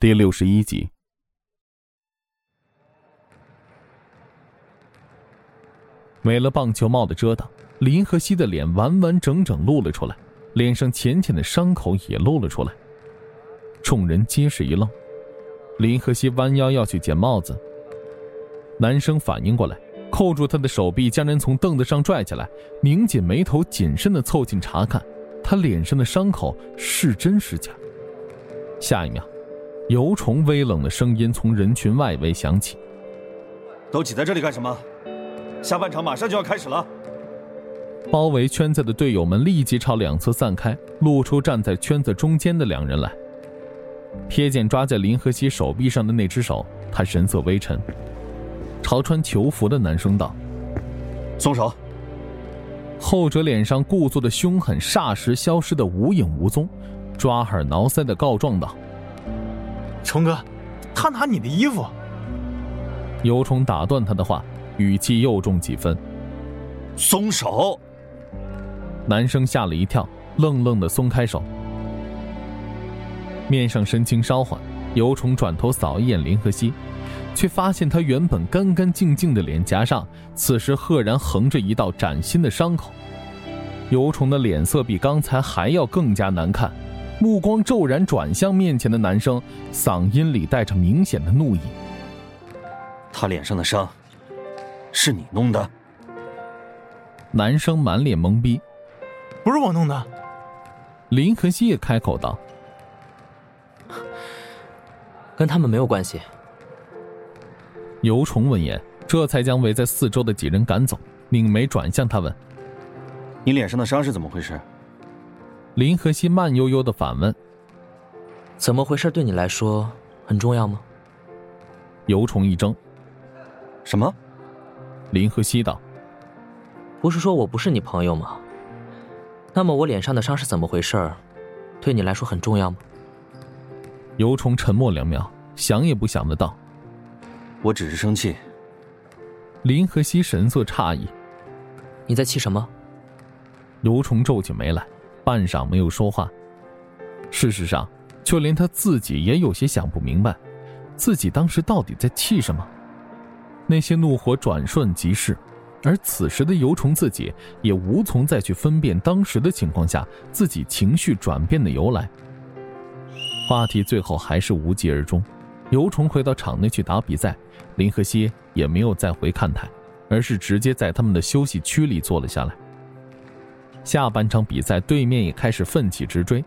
第六十一集。没了棒球帽的遮挡，林和熙的脸完完整整露了出来，脸上浅浅的伤口也露了出来。众人皆是一愣。林和熙弯腰要去捡帽子，男生反应过来，扣住他的手臂，将人从凳子上拽起来，拧紧眉头，谨慎的凑近查看他脸上的伤口是真是假。下一秒。尤虫微冷的声音从人群外围响起：“都挤在这里干什么？下半场马上就要开始了。”包围圈子的队友们立即朝两侧散开，露出站在圈子中间的两人来。瞥见抓在林和熙手臂上的那只手，他神色微沉，朝穿囚服的男生道：“松手。”后者脸上故作的凶狠霎时消失的无影无踪，抓耳挠腮的告状道。虫哥，他拿你的衣服。尤虫打断他的话，语气又重几分。松手！男生吓了一跳，愣愣的松开手，面上神情稍缓。尤虫转头扫一眼林和熙，却发现他原本干干净净的脸颊上，此时赫然横着一道崭新的伤口。尤虫的脸色比刚才还要更加难看。目光骤然转向面前的男生，嗓音里带着明显的怒意：“他脸上的伤，是你弄的？”男生满脸懵逼：“不是我弄的。”林可熙也开口道：“跟他们没有关系。”尤虫闻言，这才将围在四周的几人赶走，拧眉转向他问：“你脸上的伤是怎么回事？”林和熙慢悠悠的反问：“怎么回事？对你来说很重要吗？”尤虫一怔：“什么？”林和熙道：“不是说我不是你朋友吗？那么我脸上的伤是怎么回事？对你来说很重要吗？”尤虫沉默两秒，想也不想的道：“我只是生气。”林和熙神色诧异：“你在气什么？”尤虫皱起眉来。半晌没有说话。事实上，就连他自己也有些想不明白，自己当时到底在气什么。那些怒火转瞬即逝，而此时的尤虫自己也无从再去分辨当时的情况下自己情绪转变的由来。话题最后还是无疾而终。尤虫回到场内去打比赛，林和熙也没有再回看台，而是直接在他们的休息区里坐了下来。下半场比赛，对面也开始奋起直追。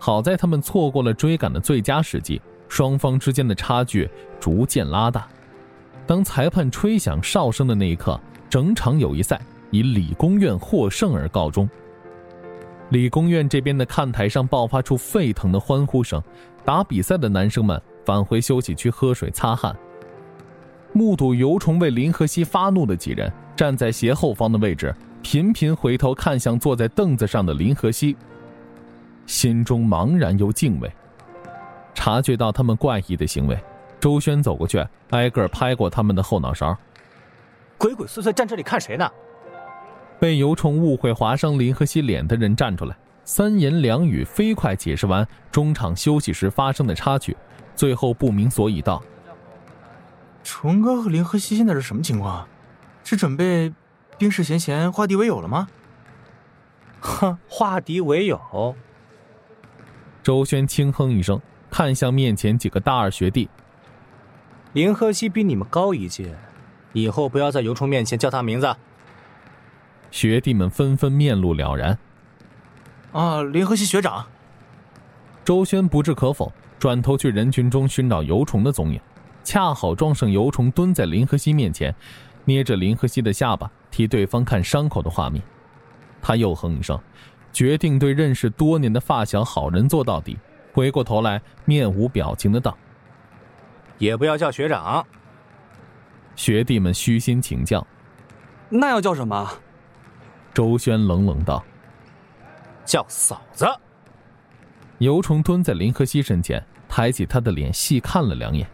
好在他们错过了追赶的最佳时机，双方之间的差距逐渐拉大。当裁判吹响哨声的那一刻，整场友谊赛以理工院获胜而告终。理工院这边的看台上爆发出沸腾的欢呼声，打比赛的男生们返回休息区喝水擦汗。目睹尤虫为林和熙发怒的几人，站在斜后方的位置。频频回头看向坐在凳子上的林和熙，心中茫然又敬畏。察觉到他们怪异的行为，周轩走过去，挨个拍过他们的后脑勺。鬼鬼祟祟站这里看谁呢？被尤虫误会划伤林和熙脸的人站出来，三言两语飞快解释完中场休息时发生的插曲，最后不明所以道：“虫哥和林和熙现在是什么情况？是准备？”冰释前嫌，化敌为友了吗？哼，化敌为友。周轩轻哼一声，看向面前几个大二学弟。林和熙比你们高一届，以后不要在尤虫面前叫他名字。学弟们纷纷面露了然。啊，林和熙学长。周轩不置可否，转头去人群中寻找尤虫的踪影，恰好撞上尤虫蹲在林和熙面前。捏着林和熙的下巴，替对方看伤口的画面，他又哼一声，决定对认识多年的发小好人做到底。回过头来，面无表情的道：“也不要叫学长。”学弟们虚心请教：“那要叫什么？”周轩冷冷道：“叫嫂子。”尤虫蹲在林和熙身前，抬起他的脸细看了两眼，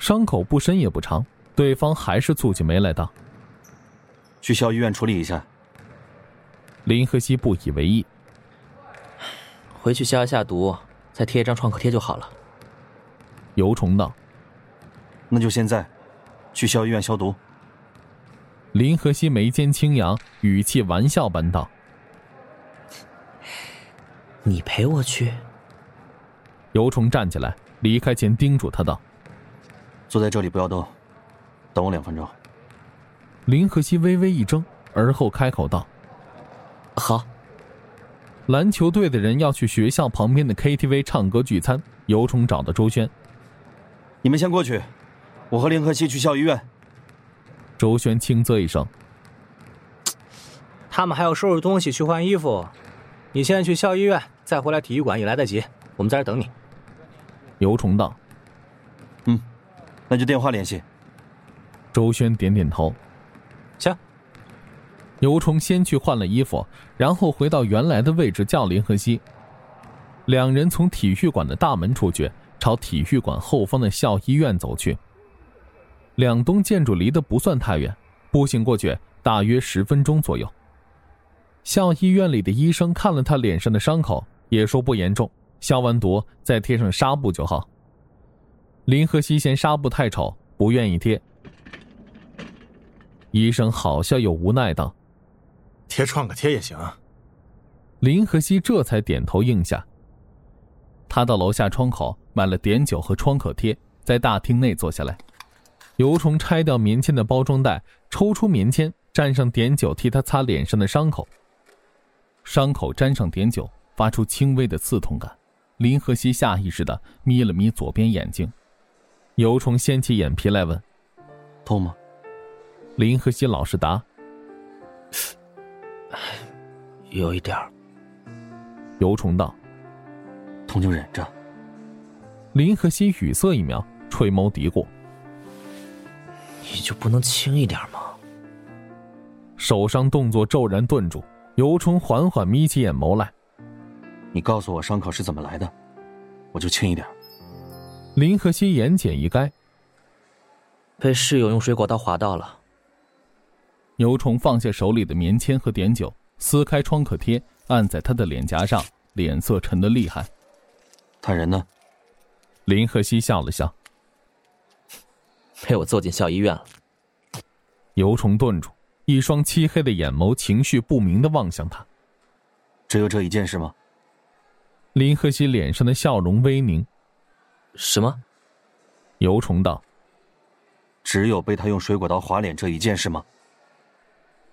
伤口不深也不长。对方还是蹙起眉来道：“去校医院处理一下。”林和熙不以为意：“回去消一下毒，再贴一张创可贴就好了。”尤虫道：“那就现在，去校医院消毒。”林和熙眉间轻扬，语气玩笑般道：“你陪我去。”尤虫站起来，离开前叮嘱他道：“坐在这里不要动，等我两分钟。”林和熙微微一怔，而后开口道：“好。”篮球队的人要去学校旁边的 KTV 唱歌聚餐，尤虫找到周轩：“你们先过去，我和林和熙去校医院。”周轩轻啧一声：“他们还要收拾东西去换衣服，你现在去校医院，再回来体育馆也来得及。我们在这等你。”尤虫道：“嗯，那就电话联系。”周轩点点头：“行。”牛虫先去换了衣服，然后回到原来的位置叫林和熙。两人从体育馆的大门出去，朝体育馆后方的校医院走去。两栋建筑离得不算太远，步行过去大约十分钟左右。校医院里的医生看了他脸上的伤口，也说不严重，消完毒再贴上纱布就好。林和熙嫌纱布太丑，不愿意贴。医生好笑又无奈道。贴创可贴也行。林和熙这才点头应下。他到楼下窗口买了碘酒和创可贴，在大厅内坐下来。尤虫拆掉棉签的包装袋，抽出棉签，蘸上碘酒，替他擦脸上的伤口。伤口沾上碘酒，发出轻微的刺痛感。林和熙下意识的眯了眯左边眼睛。尤虫掀起眼皮来问：“痛吗？”林和熙老实答。有一点儿。尤虫道：“痛就忍着。”林和熙语塞一秒，垂眸嘀咕：“你就不能轻一点吗？”手上动作骤然顿住，尤虫缓缓眯起眼眸来：“你告诉我伤口是怎么来的，我就轻一点。”林和熙言简意赅：“被室友用水果刀划到了。”尤虫放下手里的棉签和碘酒。撕开创可贴，按在他的脸颊上，脸色沉得厉害。他人呢？林和熙笑了笑，被我揍进校医院了。尤虫顿住，一双漆黑的眼眸情绪不明的望向他。只有这一件事吗？林和熙脸上的笑容微凝。什么？尤虫道：“只有被他用水果刀划脸这一件事吗？”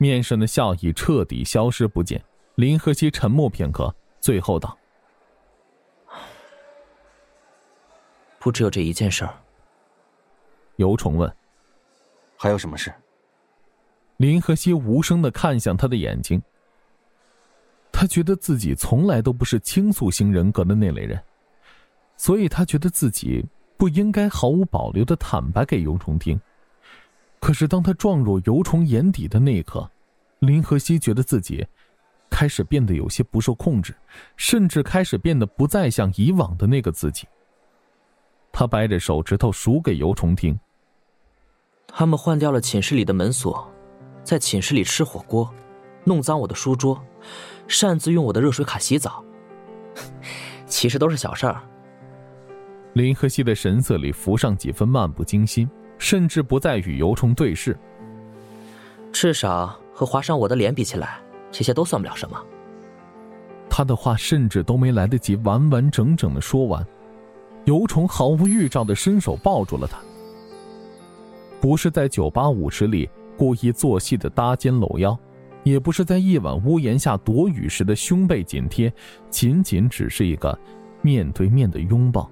面上的笑意彻底消失不见。林和熙沉默片刻，最后道：“不只有这一件事儿。”尤虫问：“还有什么事？”林和熙无声的看向他的眼睛。他觉得自己从来都不是倾诉型人格的那类人，所以他觉得自己不应该毫无保留的坦白给尤虫听。可是，当他撞入油虫眼底的那一刻，林和熙觉得自己开始变得有些不受控制，甚至开始变得不再像以往的那个自己。他掰着手指头数给油虫听：“他们换掉了寝室里的门锁，在寝室里吃火锅，弄脏我的书桌，擅自用我的热水卡洗澡。其实都是小事儿。”林和熙的神色里浮上几分漫不经心。甚至不再与尤虫对视。至少和划伤我的脸比起来，这些都算不了什么。他的话甚至都没来得及完完整整的说完，尤虫毫无预兆的伸手抱住了他。不是在酒吧舞池里故意做戏的搭肩搂腰，也不是在夜晚屋檐下躲雨时的胸背紧贴，仅仅只是一个面对面的拥抱。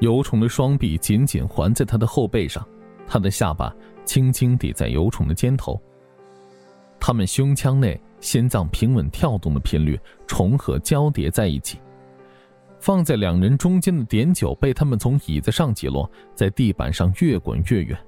尤虫的双臂紧紧环在他的后背上，他的下巴轻轻抵在尤虫的肩头。他们胸腔内心脏平稳跳动的频率重合交叠在一起。放在两人中间的碘酒被他们从椅子上挤落，在地板上越滚越远。